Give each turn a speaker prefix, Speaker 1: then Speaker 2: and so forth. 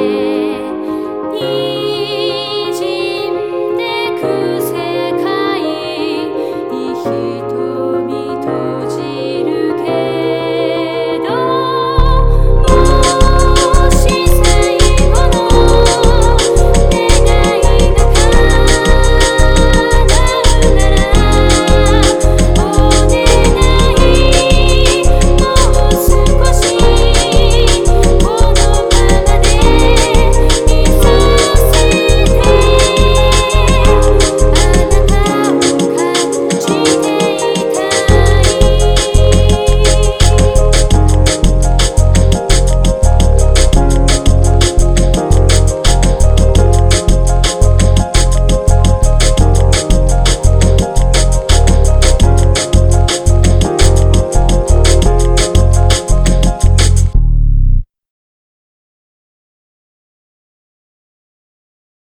Speaker 1: you.